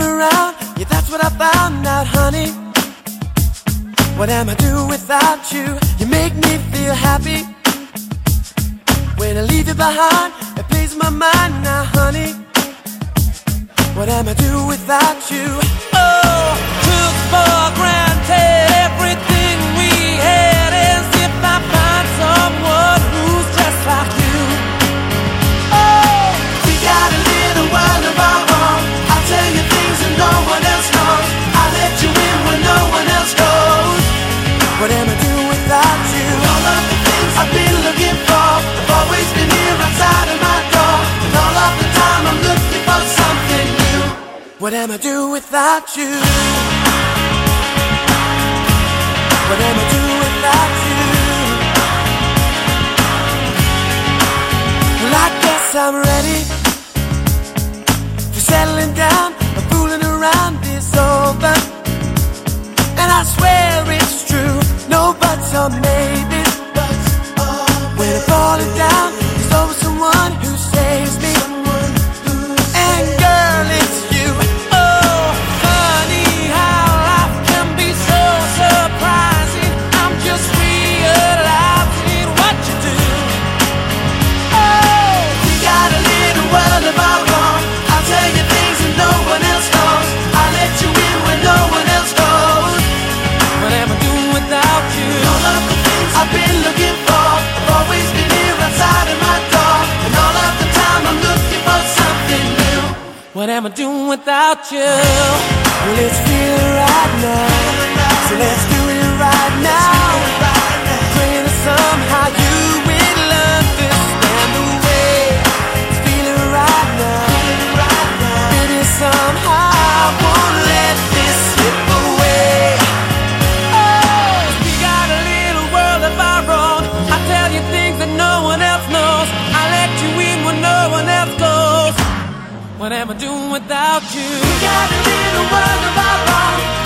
around. Yeah, that's what I found out, honey. What am I do without you? You make me feel happy. When I leave you behind, it plays my mind now, honey. What am I do without you? Oh, truth boy. What am I do without you? What am I do without you? Well, I guess I'm ready for settling down. and fooling around is over. And I swear it's true. No buts or maybes. When I'm falling down, What am I doing without you? Well, let's feel it right now. So let's What am I doing without you? We got a little world of our own.